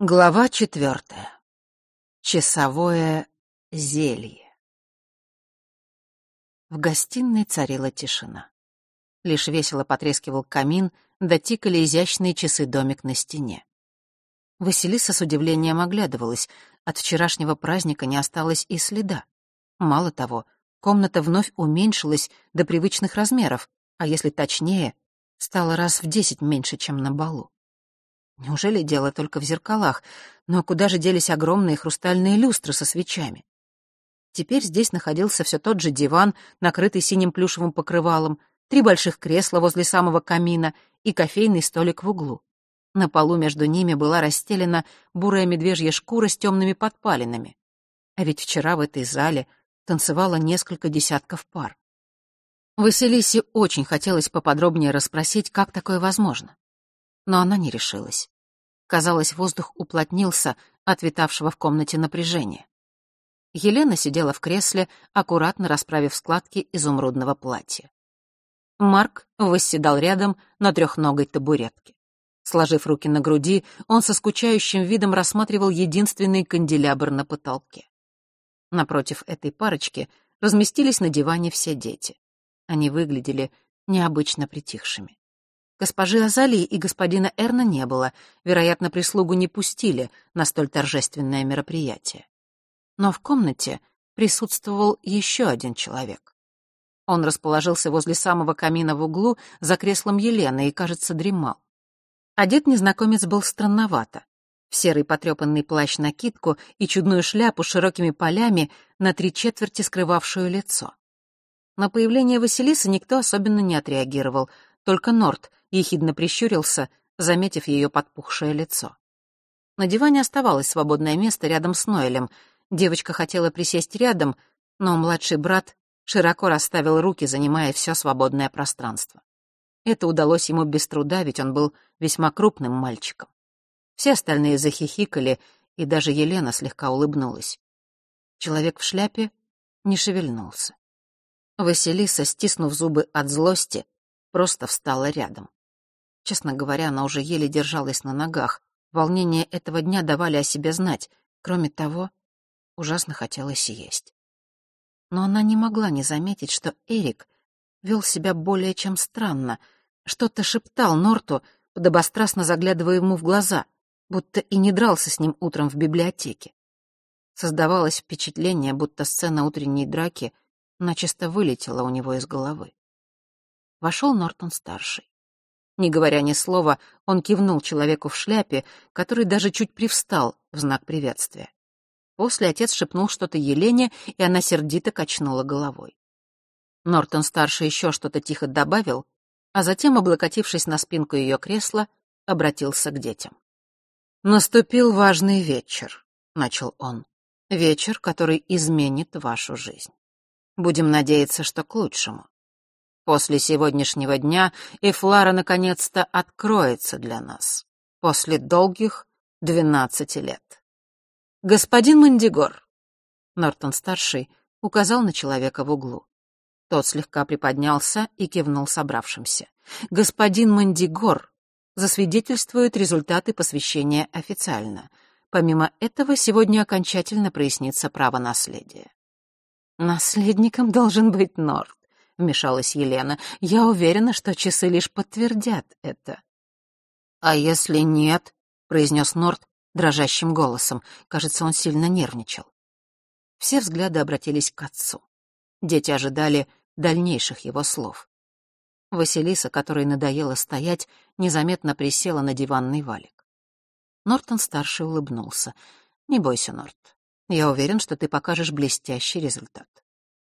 Глава четвертая. Часовое зелье. В гостиной царила тишина. Лишь весело потрескивал камин, да тикали изящные часы-домик на стене. Василиса с удивлением оглядывалась. От вчерашнего праздника не осталось и следа. Мало того, комната вновь уменьшилась до привычных размеров, а если точнее, стала раз в десять меньше, чем на балу. Неужели дело только в зеркалах? Но куда же делись огромные хрустальные люстры со свечами? Теперь здесь находился все тот же диван, накрытый синим плюшевым покрывалом, три больших кресла возле самого камина и кофейный столик в углу. На полу между ними была расстелена бурая медвежья шкура с темными подпалинами. А ведь вчера в этой зале танцевало несколько десятков пар. Василисе очень хотелось поподробнее расспросить, как такое возможно но она не решилась. Казалось, воздух уплотнился от витавшего в комнате напряжения. Елена сидела в кресле, аккуратно расправив складки изумрудного платья. Марк восседал рядом на трехногой табуретке. Сложив руки на груди, он со скучающим видом рассматривал единственный канделябр на потолке. Напротив этой парочки разместились на диване все дети. Они выглядели необычно притихшими. Госпожи Азалии и господина Эрна не было, вероятно, прислугу не пустили на столь торжественное мероприятие. Но в комнате присутствовал еще один человек. Он расположился возле самого камина в углу за креслом Елены и, кажется, дремал. Одет незнакомец был странновато. В серый потрепанный плащ-накидку и чудную шляпу с широкими полями, на три четверти скрывавшую лицо. На появление Василисы никто особенно не отреагировал, только Норт ехидно прищурился, заметив ее подпухшее лицо. На диване оставалось свободное место рядом с Ноэлем. Девочка хотела присесть рядом, но младший брат широко расставил руки, занимая все свободное пространство. Это удалось ему без труда, ведь он был весьма крупным мальчиком. Все остальные захихикали, и даже Елена слегка улыбнулась. Человек в шляпе не шевельнулся. Василиса, стиснув зубы от злости, просто встала рядом. Честно говоря, она уже еле держалась на ногах. Волнения этого дня давали о себе знать. Кроме того, ужасно хотелось есть. Но она не могла не заметить, что Эрик вел себя более чем странно. Что-то шептал Норту, подобострастно заглядывая ему в глаза, будто и не дрался с ним утром в библиотеке. Создавалось впечатление, будто сцена утренней драки начисто вылетела у него из головы. Вошел Нортон-старший. Не говоря ни слова, он кивнул человеку в шляпе, который даже чуть привстал в знак приветствия. После отец шепнул что-то Елене, и она сердито качнула головой. Нортон-старший еще что-то тихо добавил, а затем, облокотившись на спинку ее кресла, обратился к детям. «Наступил важный вечер», — начал он. «Вечер, который изменит вашу жизнь. Будем надеяться, что к лучшему. После сегодняшнего дня Эфлара наконец-то откроется для нас. После долгих двенадцати лет. «Господин Мандигор», — Нортон-старший указал на человека в углу. Тот слегка приподнялся и кивнул собравшимся. «Господин Мандигор засвидетельствует результаты посвящения официально. Помимо этого, сегодня окончательно прояснится право наследия». «Наследником должен быть Норт вмешалась Елена. «Я уверена, что часы лишь подтвердят это». «А если нет?» — произнес Норт дрожащим голосом. Кажется, он сильно нервничал. Все взгляды обратились к отцу. Дети ожидали дальнейших его слов. Василиса, которой надоело стоять, незаметно присела на диванный валик. Нортон-старший улыбнулся. «Не бойся, Норт. Я уверен, что ты покажешь блестящий результат.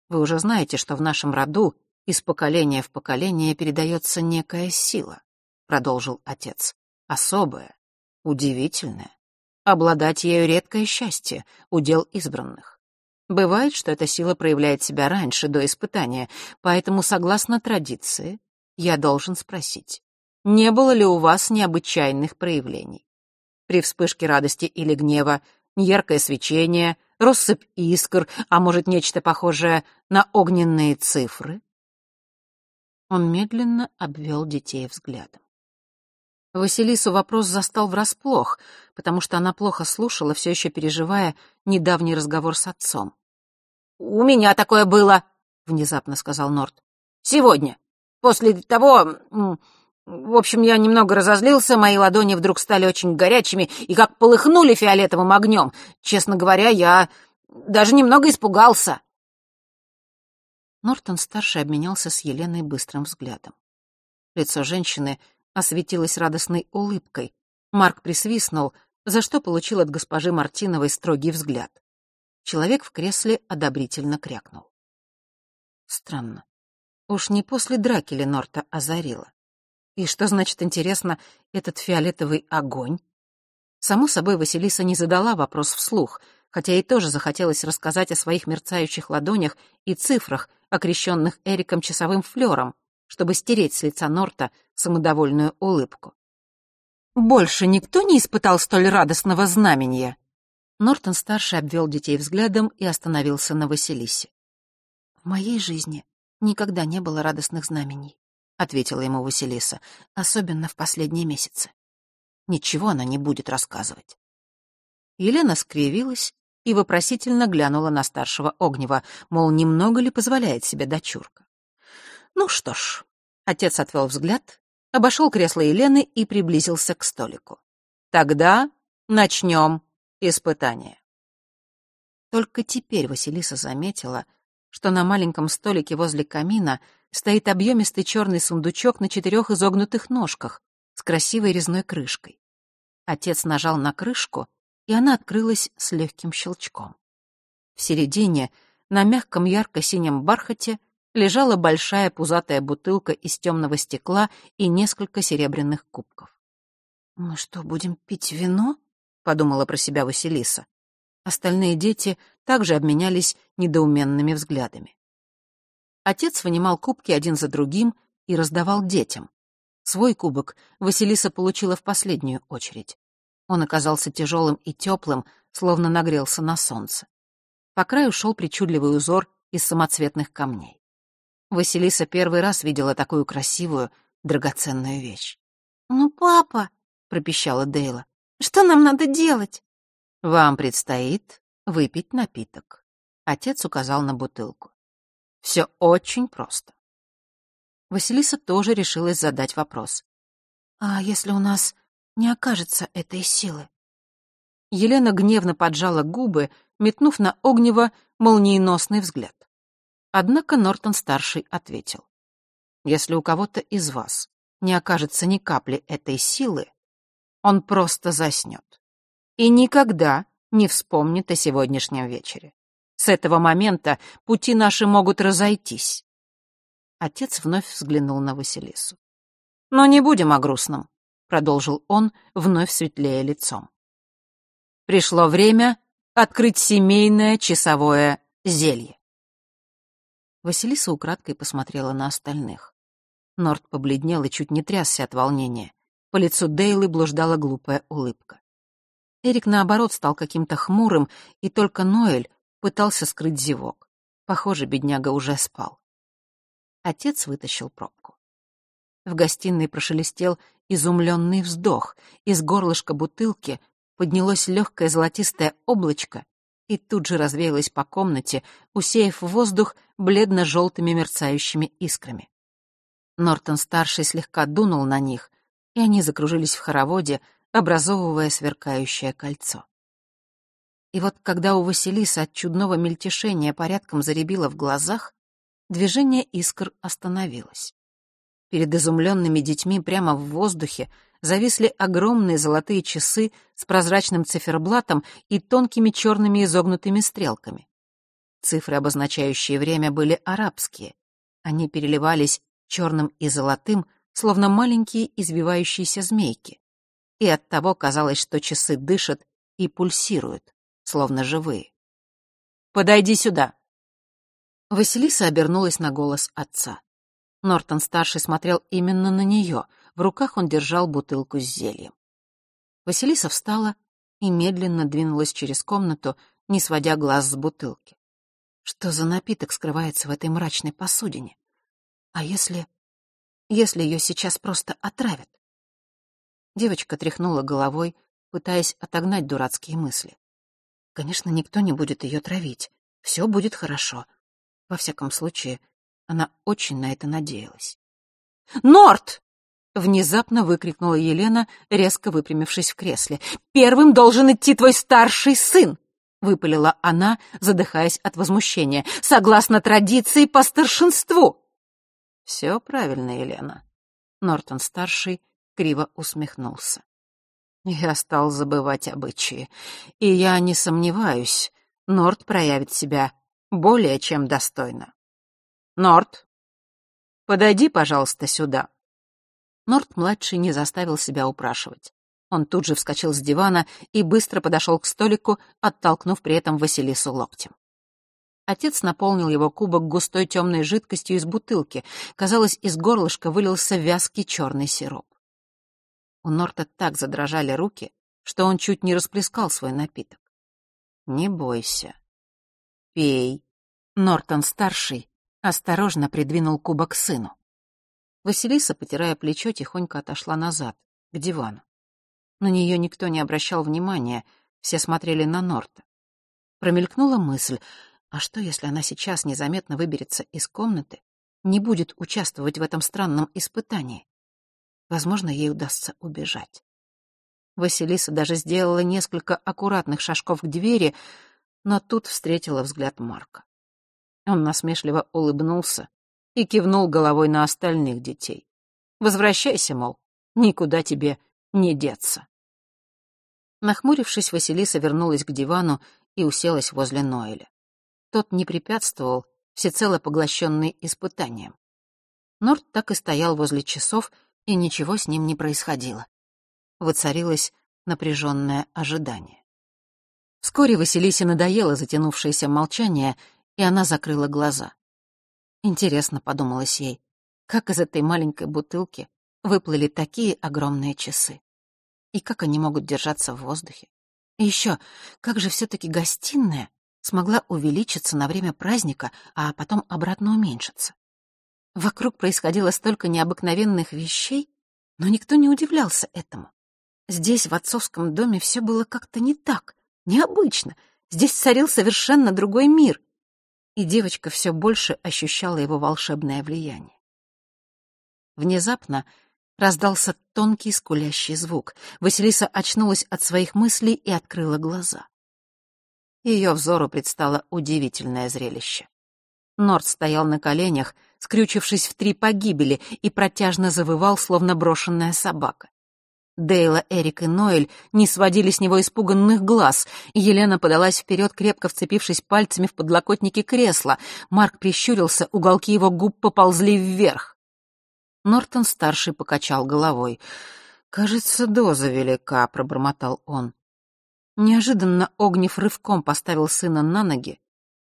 Вы уже знаете, что в нашем роду из поколения в поколение передается некая сила, продолжил отец. Особая, удивительная. Обладать ею редкое счастье, удел избранных. Бывает, что эта сила проявляет себя раньше, до испытания, поэтому, согласно традиции, я должен спросить, не было ли у вас необычайных проявлений? При вспышке радости или гнева яркое свечение, россыпь искр, а может, нечто похожее на огненные цифры? Он медленно обвел детей взглядом. Василису вопрос застал врасплох, потому что она плохо слушала, все еще переживая недавний разговор с отцом. «У меня такое было», — внезапно сказал Норт. «Сегодня. После того... В общем, я немного разозлился, мои ладони вдруг стали очень горячими и как полыхнули фиолетовым огнем. Честно говоря, я даже немного испугался». Нортон-старший обменялся с Еленой быстрым взглядом. Лицо женщины осветилось радостной улыбкой. Марк присвистнул, за что получил от госпожи Мартиновой строгий взгляд. Человек в кресле одобрительно крякнул. Странно. Уж не после драки ли Норта озарила? И что значит, интересно, этот фиолетовый огонь? Само собой, Василиса не задала вопрос вслух, хотя ей тоже захотелось рассказать о своих мерцающих ладонях и цифрах, окрещенных Эриком часовым флером, чтобы стереть с лица Норта самодовольную улыбку. «Больше никто не испытал столь радостного знамения?» Нортон-старший обвел детей взглядом и остановился на Василисе. «В моей жизни никогда не было радостных знамений», — ответила ему Василиса, «особенно в последние месяцы. Ничего она не будет рассказывать». Елена скривилась и вопросительно глянула на старшего Огнева, мол, немного ли позволяет себе дочурка. Ну что ж, отец отвел взгляд, обошел кресло Елены и приблизился к столику. Тогда начнем испытание. Только теперь Василиса заметила, что на маленьком столике возле камина стоит объемистый черный сундучок на четырех изогнутых ножках с красивой резной крышкой. Отец нажал на крышку, и она открылась с легким щелчком. В середине, на мягком ярко-синем бархате, лежала большая пузатая бутылка из темного стекла и несколько серебряных кубков. «Мы что, будем пить вино?» — подумала про себя Василиса. Остальные дети также обменялись недоуменными взглядами. Отец вынимал кубки один за другим и раздавал детям. Свой кубок Василиса получила в последнюю очередь. Он оказался тяжелым и теплым, словно нагрелся на солнце. По краю шел причудливый узор из самоцветных камней. Василиса первый раз видела такую красивую, драгоценную вещь. «Ну, папа», — пропищала Дейла, — «что нам надо делать?» «Вам предстоит выпить напиток», — отец указал на бутылку. «Все очень просто». Василиса тоже решилась задать вопрос. «А если у нас не окажется этой силы?» Елена гневно поджала губы, метнув на Огнева молниеносный взгляд. Однако Нортон-старший ответил. «Если у кого-то из вас не окажется ни капли этой силы, он просто заснет. И никогда не вспомнит о сегодняшнем вечере. С этого момента пути наши могут разойтись». Отец вновь взглянул на Василису. «Но не будем о грустном», — продолжил он, вновь светлее лицом. «Пришло время открыть семейное часовое зелье». Василиса украдкой посмотрела на остальных. Норт побледнел и чуть не трясся от волнения. По лицу Дейлы блуждала глупая улыбка. Эрик, наоборот, стал каким-то хмурым, и только Ноэль пытался скрыть зевок. Похоже, бедняга уже спал. Отец вытащил пробку. В гостиной прошелестел изумленный вздох. Из горлышка бутылки поднялось легкое золотистое облачко и тут же развеялась по комнате, усеяв воздух бледно-желтыми мерцающими искрами. Нортон-старший слегка дунул на них, и они закружились в хороводе, образовывая сверкающее кольцо. И вот когда у Василиса от чудного мельтешения порядком заребило в глазах, движение искр остановилось. Перед изумленными детьми прямо в воздухе зависли огромные золотые часы с прозрачным циферблатом и тонкими черными изогнутыми стрелками. Цифры, обозначающие время, были арабские. Они переливались черным и золотым, словно маленькие извивающиеся змейки. И оттого казалось, что часы дышат и пульсируют, словно живые. «Подойди сюда!» Василиса обернулась на голос отца. Нортон-старший смотрел именно на нее — в руках он держал бутылку с зельем. Василиса встала и медленно двинулась через комнату, не сводя глаз с бутылки. Что за напиток скрывается в этой мрачной посудине? А если... если ее сейчас просто отравят? Девочка тряхнула головой, пытаясь отогнать дурацкие мысли. Конечно, никто не будет ее травить. Все будет хорошо. Во всяком случае, она очень на это надеялась. «Норт!» — внезапно выкрикнула Елена, резко выпрямившись в кресле. «Первым должен идти твой старший сын!» — выпалила она, задыхаясь от возмущения. «Согласно традиции по старшинству!» «Все правильно, Елена». Нортон-старший криво усмехнулся. Я стал забывать обычаи, и я не сомневаюсь, Норт проявит себя более чем достойно. Норт, подойди, пожалуйста, сюда. Норт-младший не заставил себя упрашивать. Он тут же вскочил с дивана и быстро подошел к столику, оттолкнув при этом Василису локтем. Отец наполнил его кубок густой темной жидкостью из бутылки. Казалось, из горлышка вылился вязкий черный сироп. У Норта так задрожали руки, что он чуть не расплескал свой напиток. «Не бойся. Пей». Нортон-старший осторожно придвинул кубок сыну. Василиса, потирая плечо, тихонько отошла назад, к дивану. На нее никто не обращал внимания, все смотрели на Норта. Промелькнула мысль, а что, если она сейчас незаметно выберется из комнаты, не будет участвовать в этом странном испытании? Возможно, ей удастся убежать. Василиса даже сделала несколько аккуратных шажков к двери, но тут встретила взгляд Марка. Он насмешливо улыбнулся и кивнул головой на остальных детей. «Возвращайся, мол, никуда тебе не деться». Нахмурившись, Василиса вернулась к дивану и уселась возле Ноэля. Тот не препятствовал, всецело поглощенный испытанием. Норт так и стоял возле часов, и ничего с ним не происходило. Воцарилось напряженное ожидание. Вскоре Василисе надоело затянувшееся молчание, и она закрыла глаза. Интересно, подумалось ей, как из этой маленькой бутылки выплыли такие огромные часы. И как они могут держаться в воздухе? И еще, как же все-таки гостиная смогла увеличиться на время праздника, а потом обратно уменьшиться? Вокруг происходило столько необыкновенных вещей, но никто не удивлялся этому. Здесь, в отцовском доме, все было как-то не так, необычно. Здесь царил совершенно другой мир, и девочка все больше ощущала его волшебное влияние. Внезапно раздался тонкий скулящий звук. Василиса очнулась от своих мыслей и открыла глаза. Ее взору предстало удивительное зрелище. Норд стоял на коленях, скрючившись в три погибели, и протяжно завывал, словно брошенная собака. Дейла, Эрик и Ноэль не сводили с него испуганных глаз. Елена подалась вперед, крепко вцепившись пальцами в подлокотники кресла. Марк прищурился, уголки его губ поползли вверх. Нортон-старший покачал головой. «Кажется, доза велика», — пробормотал он. Неожиданно Огнев рывком поставил сына на ноги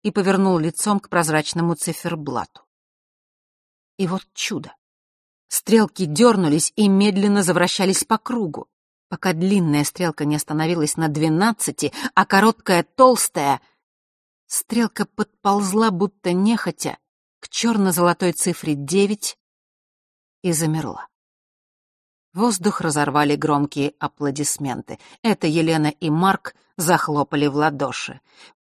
и повернул лицом к прозрачному циферблату. И вот чудо. Стрелки дернулись и медленно завращались по кругу, пока длинная стрелка не остановилась на двенадцати, а короткая толстая... Стрелка подползла, будто нехотя, к черно-золотой цифре девять и замерла. Воздух разорвали громкие аплодисменты. Это Елена и Марк захлопали в ладоши.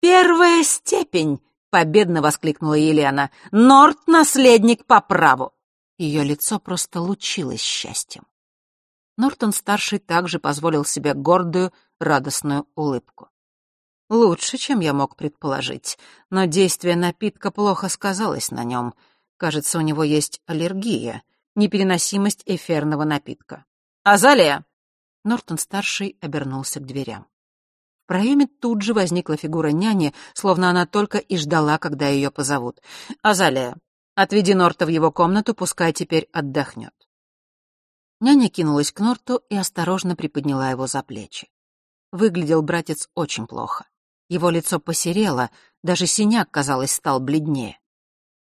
«Первая степень!» — победно воскликнула Елена. «Норт — наследник по праву!» Ее лицо просто лучилось счастьем. Нортон-старший также позволил себе гордую, радостную улыбку. Лучше, чем я мог предположить, но действие напитка плохо сказалось на нем. Кажется, у него есть аллергия, непереносимость эфирного напитка. «Азалия!» Нортон-старший обернулся к дверям. Проеме тут же возникла фигура няни, словно она только и ждала, когда ее позовут. «Азалия, Отведи Норта в его комнату, пускай теперь отдохнет. Няня кинулась к Норту и осторожно приподняла его за плечи. Выглядел братец очень плохо. Его лицо посерело, даже синяк, казалось, стал бледнее.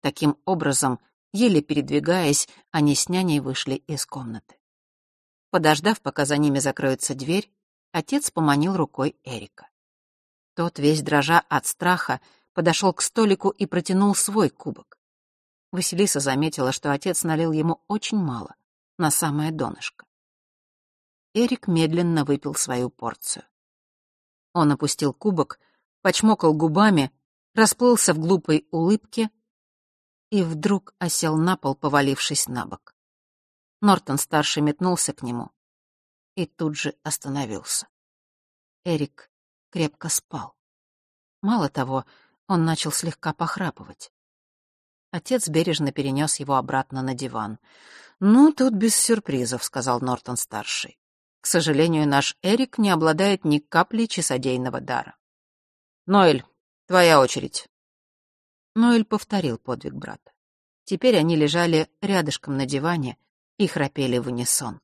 Таким образом, еле передвигаясь, они с няней вышли из комнаты. Подождав, пока за ними закроется дверь, отец поманил рукой Эрика. Тот, весь дрожа от страха, подошел к столику и протянул свой кубок. Василиса заметила, что отец налил ему очень мало, на самое донышко. Эрик медленно выпил свою порцию. Он опустил кубок, почмокал губами, расплылся в глупой улыбке и вдруг осел на пол, повалившись на бок. Нортон-старший метнулся к нему и тут же остановился. Эрик крепко спал. Мало того, он начал слегка похрапывать. Отец бережно перенес его обратно на диван. «Ну, тут без сюрпризов», — сказал Нортон-старший. «К сожалению, наш Эрик не обладает ни капли часодейного дара». «Ноэль, твоя очередь». Ноэль повторил подвиг брата. Теперь они лежали рядышком на диване и храпели в унисон.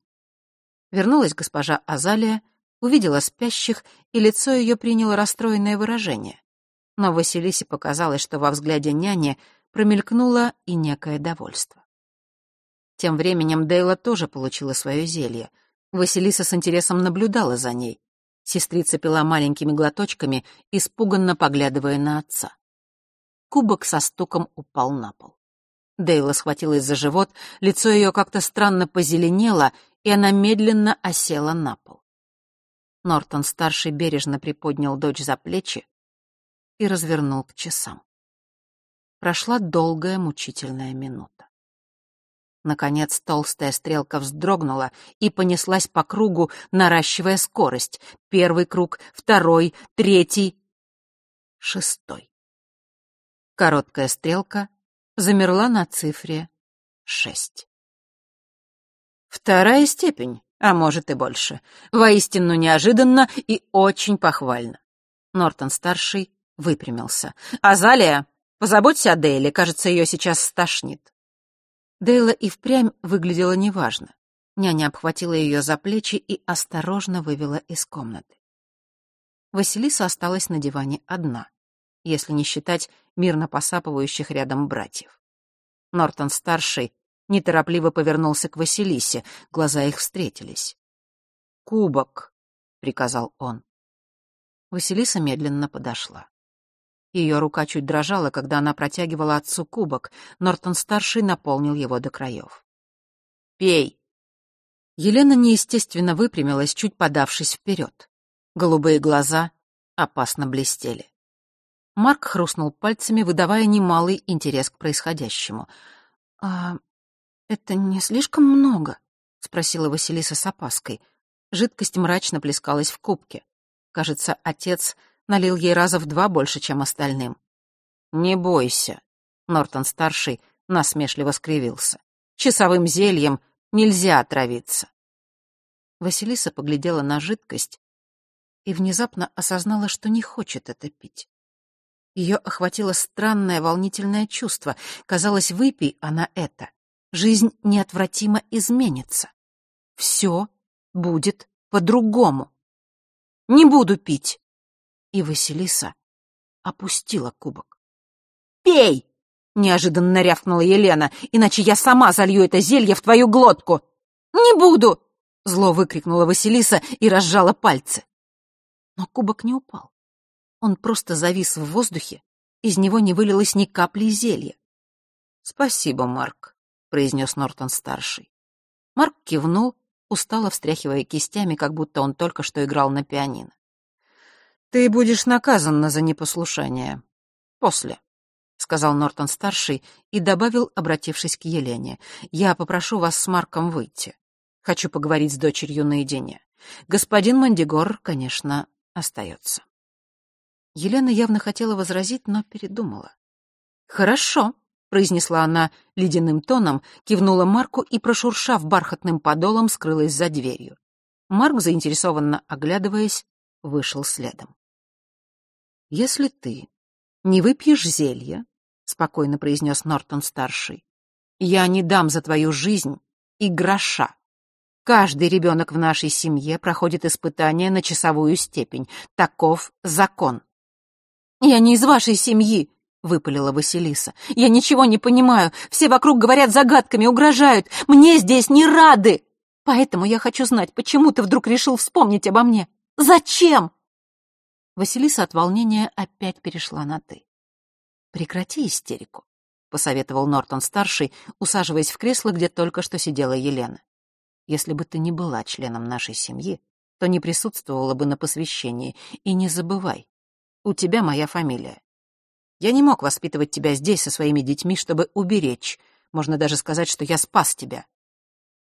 Вернулась госпожа Азалия, увидела спящих, и лицо ее приняло расстроенное выражение. Но Василисе показалось, что во взгляде няни промелькнуло и некое довольство. Тем временем Дейла тоже получила свое зелье. Василиса с интересом наблюдала за ней. Сестрица пила маленькими глоточками, испуганно поглядывая на отца. Кубок со стуком упал на пол. Дейла схватилась за живот, лицо ее как-то странно позеленело, и она медленно осела на пол. Нортон-старший бережно приподнял дочь за плечи и развернул к часам. Прошла долгая мучительная минута. Наконец толстая стрелка вздрогнула и понеслась по кругу, наращивая скорость. Первый круг, второй, третий, шестой. Короткая стрелка замерла на цифре шесть. Вторая степень, а может и больше. Воистину неожиданно и очень похвально. Нортон-старший выпрямился. «Азалия, Позаботься о Дейле, кажется, ее сейчас стошнит». Дейла и впрямь выглядела неважно. Няня обхватила ее за плечи и осторожно вывела из комнаты. Василиса осталась на диване одна, если не считать мирно посапывающих рядом братьев. Нортон-старший неторопливо повернулся к Василисе, глаза их встретились. «Кубок», — приказал он. Василиса медленно подошла. Ее рука чуть дрожала, когда она протягивала отцу кубок. Нортон-старший наполнил его до краев. «Пей!» Елена неестественно выпрямилась, чуть подавшись вперед. Голубые глаза опасно блестели. Марк хрустнул пальцами, выдавая немалый интерес к происходящему. «А это не слишком много?» — спросила Василиса с опаской. Жидкость мрачно плескалась в кубке. Кажется, отец налил ей раза в два больше, чем остальным. «Не бойся», — Нортон-старший насмешливо скривился. «Часовым зельем нельзя отравиться». Василиса поглядела на жидкость и внезапно осознала, что не хочет это пить. Ее охватило странное волнительное чувство. Казалось, выпей она это. Жизнь неотвратимо изменится. Все будет по-другому. «Не буду пить», и Василиса опустила кубок. «Пей!» — неожиданно рявкнула Елена, «иначе я сама залью это зелье в твою глотку!» «Не буду!» — зло выкрикнула Василиса и разжала пальцы. Но кубок не упал. Он просто завис в воздухе, из него не вылилось ни капли зелья. «Спасибо, Марк», — произнес Нортон-старший. Марк кивнул, устало встряхивая кистями, как будто он только что играл на пианино. «Ты будешь наказан за непослушание. После», — сказал Нортон-старший и добавил, обратившись к Елене. «Я попрошу вас с Марком выйти. Хочу поговорить с дочерью наедине. Господин Мандигор, конечно, остается». Елена явно хотела возразить, но передумала. «Хорошо», — произнесла она ледяным тоном, кивнула Марку и, прошуршав бархатным подолом, скрылась за дверью. Марк, заинтересованно оглядываясь, вышел следом. «Если ты не выпьешь зелье», — спокойно произнес Нортон-старший, «я не дам за твою жизнь и гроша. Каждый ребенок в нашей семье проходит испытание на часовую степень. Таков закон». «Я не из вашей семьи», — выпалила Василиса. «Я ничего не понимаю. Все вокруг говорят загадками, угрожают. Мне здесь не рады. Поэтому я хочу знать, почему ты вдруг решил вспомнить обо мне. Зачем?» Василиса от волнения опять перешла на «ты». «Прекрати истерику», — посоветовал Нортон-старший, усаживаясь в кресло, где только что сидела Елена. Если бы ты не была членом нашей семьи, то не присутствовала бы на посвящении. И не забывай, у тебя моя фамилия. Я не мог воспитывать тебя здесь со своими детьми, чтобы уберечь. Можно даже сказать, что я спас тебя.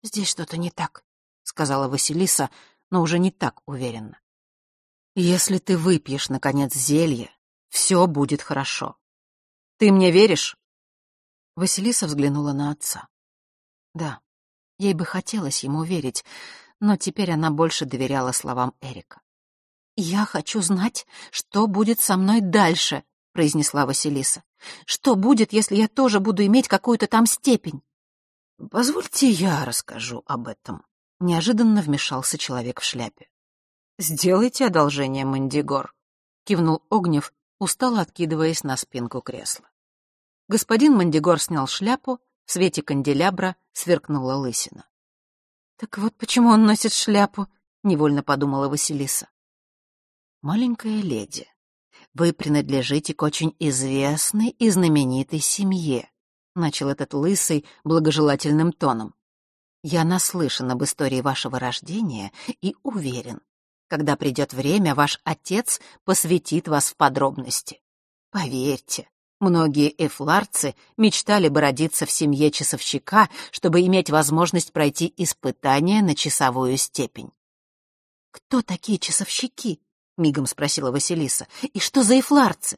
«Здесь что-то не так», — сказала Василиса, но уже не так уверенно. «Если ты выпьешь, наконец, зелье, все будет хорошо. Ты мне веришь?» Василиса взглянула на отца. Да, ей бы хотелось ему верить, но теперь она больше доверяла словам Эрика. «Я хочу знать, что будет со мной дальше», — произнесла Василиса. «Что будет, если я тоже буду иметь какую-то там степень?» «Позвольте я расскажу об этом», — неожиданно вмешался человек в шляпе. «Сделайте одолжение, Мандигор», — кивнул Огнев, устало откидываясь на спинку кресла. Господин Мандигор снял шляпу, в свете канделябра сверкнула лысина. «Так вот почему он носит шляпу», — невольно подумала Василиса. «Маленькая леди, вы принадлежите к очень известной и знаменитой семье», — начал этот лысый благожелательным тоном. «Я наслышан об истории вашего рождения и уверен, когда придет время, ваш отец посвятит вас в подробности. Поверьте, многие эфларцы мечтали бы родиться в семье часовщика, чтобы иметь возможность пройти испытания на часовую степень. «Кто такие часовщики?» — мигом спросила Василиса. «И что за эфларцы?»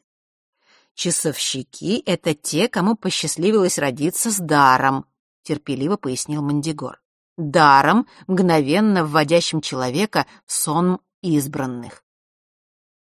«Часовщики — это те, кому посчастливилось родиться с даром», — терпеливо пояснил Мандигор. «Даром, мгновенно вводящим человека в сон избранных.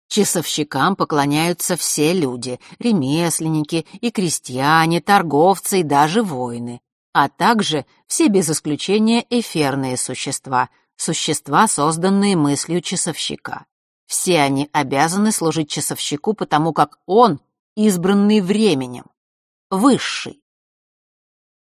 Часовщикам поклоняются все люди — ремесленники и крестьяне, торговцы и даже воины, а также все без исключения эфирные существа, существа, созданные мыслью часовщика. Все они обязаны служить часовщику, потому как он избранный временем, высший.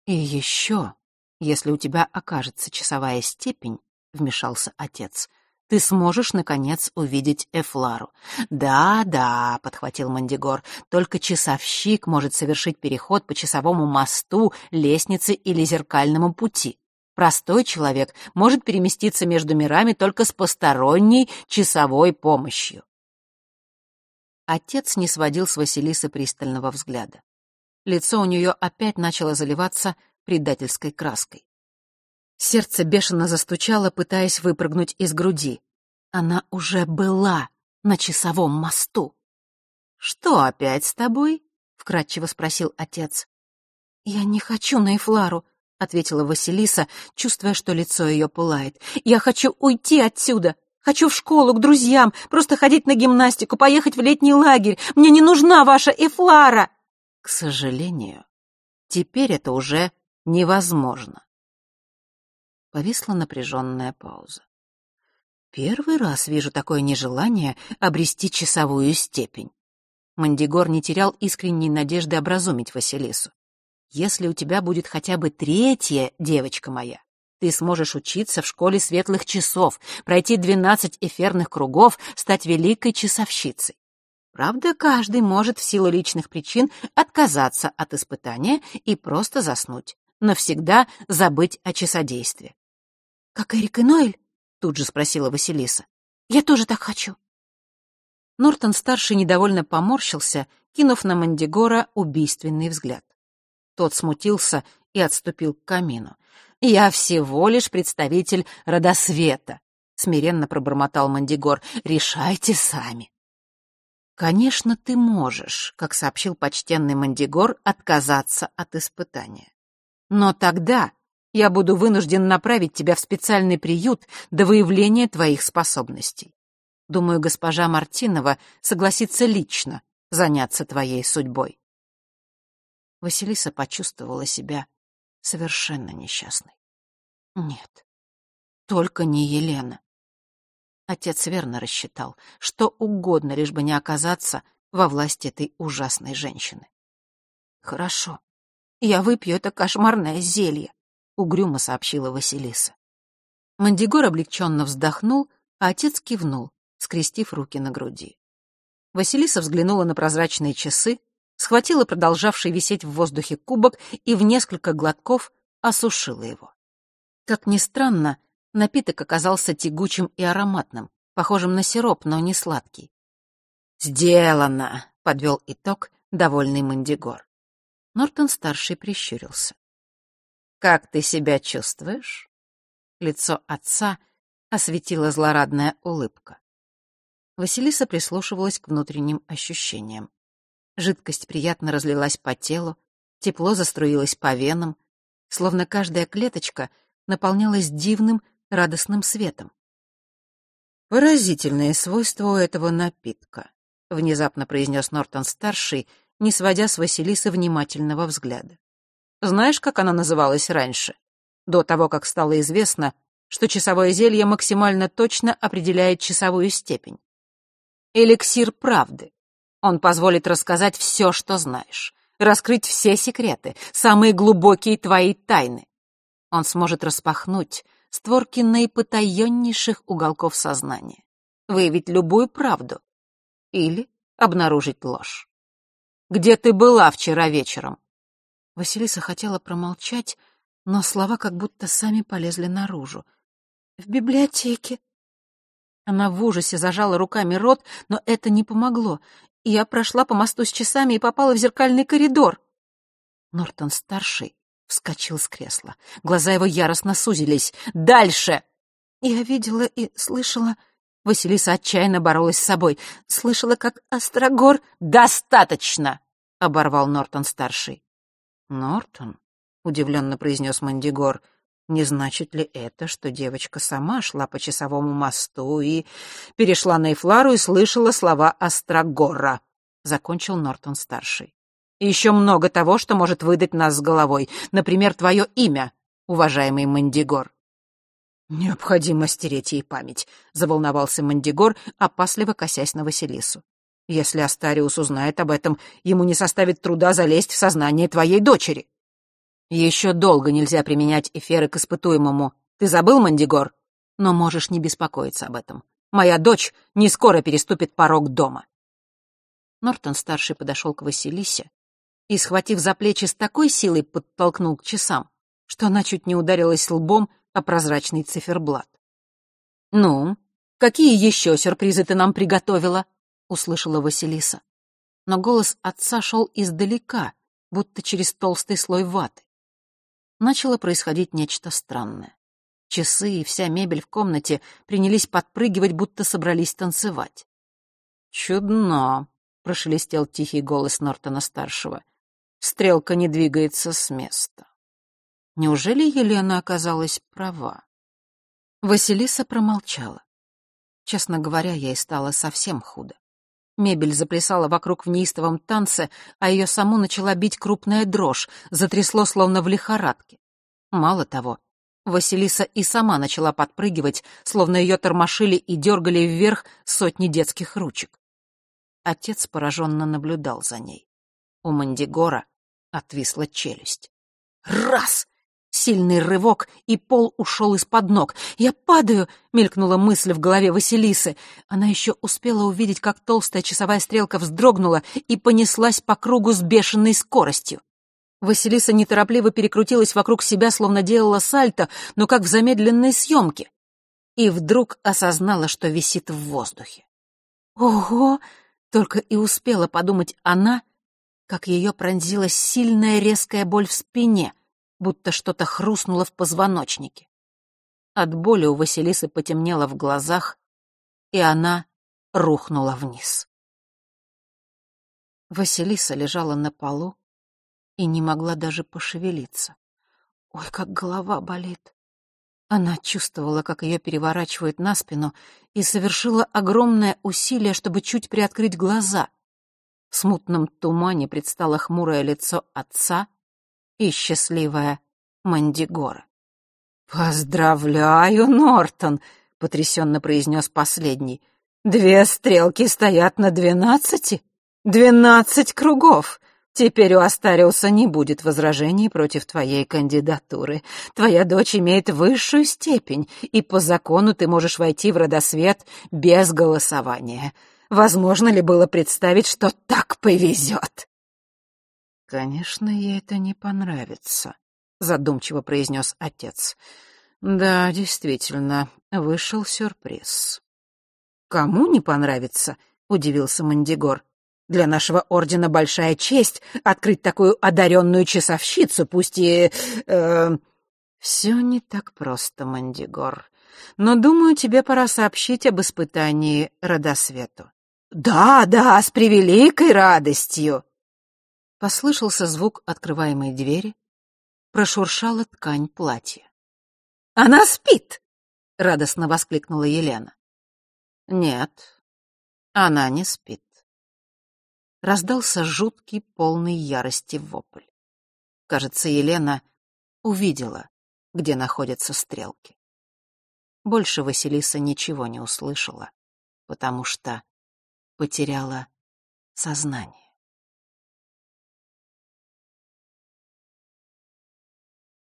И еще, если у тебя окажется часовая степень, — вмешался отец, — ты сможешь, наконец, увидеть Эфлару. «Да, да», — подхватил Мандигор, — «только часовщик может совершить переход по часовому мосту, лестнице или зеркальному пути. Простой человек может переместиться между мирами только с посторонней часовой помощью. Отец не сводил с Василисы пристального взгляда. Лицо у нее опять начало заливаться предательской краской. Сердце бешено застучало, пытаясь выпрыгнуть из груди. Она уже была на часовом мосту. «Что опять с тобой?» — вкратчиво спросил отец. «Я не хочу на Эфлару», — ответила Василиса, чувствуя, что лицо ее пылает. «Я хочу уйти отсюда. Хочу в школу, к друзьям, просто ходить на гимнастику, поехать в летний лагерь. Мне не нужна ваша Эфлара!» «К сожалению, теперь это уже невозможно». Повисла напряженная пауза. Первый раз вижу такое нежелание обрести часовую степень. Мандигор не терял искренней надежды образумить Василису. Если у тебя будет хотя бы третья девочка моя, ты сможешь учиться в школе светлых часов, пройти двенадцать эфирных кругов, стать великой часовщицей. Правда, каждый может в силу личных причин отказаться от испытания и просто заснуть, навсегда забыть о часодействе. «Как Эрик и Ноэль?» — тут же спросила Василиса. «Я тоже так хочу». Нортон-старший недовольно поморщился, кинув на Мандигора убийственный взгляд. Тот смутился и отступил к камину. «Я всего лишь представитель родосвета», — смиренно пробормотал Мандигор. «Решайте сами». «Конечно, ты можешь», — как сообщил почтенный Мандигор, отказаться от испытания. «Но тогда я буду вынужден направить тебя в специальный приют до выявления твоих способностей. Думаю, госпожа Мартинова согласится лично заняться твоей судьбой. Василиса почувствовала себя совершенно несчастной. Нет, только не Елена. Отец верно рассчитал, что угодно, лишь бы не оказаться во власти этой ужасной женщины. «Хорошо, я выпью это кошмарное зелье», — угрюмо сообщила Василиса. Мандигор облегченно вздохнул, а отец кивнул, скрестив руки на груди. Василиса взглянула на прозрачные часы, схватила продолжавший висеть в воздухе кубок и в несколько глотков осушила его. Как ни странно, напиток оказался тягучим и ароматным, похожим на сироп, но не сладкий. «Сделано!» — подвел итог довольный Мандигор. Нортон-старший прищурился. «Как ты себя чувствуешь?» Лицо отца осветила злорадная улыбка. Василиса прислушивалась к внутренним ощущениям. Жидкость приятно разлилась по телу, тепло заструилось по венам, словно каждая клеточка наполнялась дивным, радостным светом. «Поразительные свойства у этого напитка», — внезапно произнес Нортон-старший, не сводя с Василисы внимательного взгляда. «Знаешь, как она называлась раньше? До того, как стало известно, что часовое зелье максимально точно определяет часовую степень. Эликсир правды. Он позволит рассказать все, что знаешь, раскрыть все секреты, самые глубокие твои тайны. Он сможет распахнуть створки наипотаеннейших уголков сознания, выявить любую правду или обнаружить ложь. «Где ты была вчера вечером?» Василиса хотела промолчать, но слова как будто сами полезли наружу. «В библиотеке», она в ужасе зажала руками рот, но это не помогло. Я прошла по мосту с часами и попала в зеркальный коридор. Нортон-старший вскочил с кресла. Глаза его яростно сузились. «Дальше!» Я видела и слышала... Василиса отчаянно боролась с собой. Слышала, как Острогор... «Достаточно!» — оборвал Нортон-старший. «Нортон?» — удивленно произнес Мандигор. Не значит ли это, что девочка сама шла по часовому мосту и перешла на Эфлару и слышала слова Острогора? Закончил Нортон-старший. И еще много того, что может выдать нас с головой. Например, твое имя, уважаемый Мандигор. «Необходимо стереть ей память», — заволновался Мандигор, опасливо косясь на Василису. «Если Астариус узнает об этом, ему не составит труда залезть в сознание твоей дочери». Еще долго нельзя применять эфиры к испытуемому. Ты забыл, Мандигор? Но можешь не беспокоиться об этом. Моя дочь не скоро переступит порог дома. Нортон-старший подошел к Василисе и, схватив за плечи с такой силой, подтолкнул к часам, что она чуть не ударилась лбом о прозрачный циферблат. «Ну, какие еще сюрпризы ты нам приготовила?» — услышала Василиса. Но голос отца шел издалека, будто через толстый слой ваты начало происходить нечто странное. Часы и вся мебель в комнате принялись подпрыгивать, будто собрались танцевать. «Чудно», — прошелестел тихий голос Нортона-старшего. «Стрелка не двигается с места». Неужели Елена оказалась права? Василиса промолчала. Честно говоря, ей стало совсем худо. Мебель заплясала вокруг в неистовом танце, а ее саму начала бить крупная дрожь, затрясло словно в лихорадке. Мало того, Василиса и сама начала подпрыгивать, словно ее тормошили и дергали вверх сотни детских ручек. Отец пораженно наблюдал за ней. У Мандигора отвисла челюсть. «Раз!» Сильный рывок, и пол ушел из-под ног. «Я падаю!» — мелькнула мысль в голове Василисы. Она еще успела увидеть, как толстая часовая стрелка вздрогнула и понеслась по кругу с бешеной скоростью. Василиса неторопливо перекрутилась вокруг себя, словно делала сальто, но как в замедленной съемке. И вдруг осознала, что висит в воздухе. «Ого!» — только и успела подумать она, как ее пронзила сильная резкая боль в спине — будто что-то хрустнуло в позвоночнике. От боли у Василисы потемнело в глазах, и она рухнула вниз. Василиса лежала на полу и не могла даже пошевелиться. Ой, как голова болит. Она чувствовала, как ее переворачивают на спину, и совершила огромное усилие, чтобы чуть приоткрыть глаза. В смутном тумане предстало хмурое лицо отца и счастливая Мандигора. «Поздравляю, Нортон!» — потрясенно произнес последний. «Две стрелки стоят на двенадцати? Двенадцать кругов! Теперь у Астариуса не будет возражений против твоей кандидатуры. Твоя дочь имеет высшую степень, и по закону ты можешь войти в родосвет без голосования. Возможно ли было представить, что так повезет?» «Конечно, ей это не понравится», — задумчиво произнес отец. Да, действительно, вышел сюрприз. Кому не понравится, удивился Мандигор. Для нашего ордена большая честь открыть такую одаренную часовщицу, пусть и... Э, все не так просто, Мандигор. Но, думаю, тебе пора сообщить об испытании Родосвету. Да, да, с превеликой радостью. Послышался звук открываемой двери, прошуршала ткань платья. «Она спит!» — радостно воскликнула Елена. «Нет, она не спит». Раздался жуткий, полный ярости вопль. Кажется, Елена увидела, где находятся стрелки. Больше Василиса ничего не услышала, потому что потеряла сознание.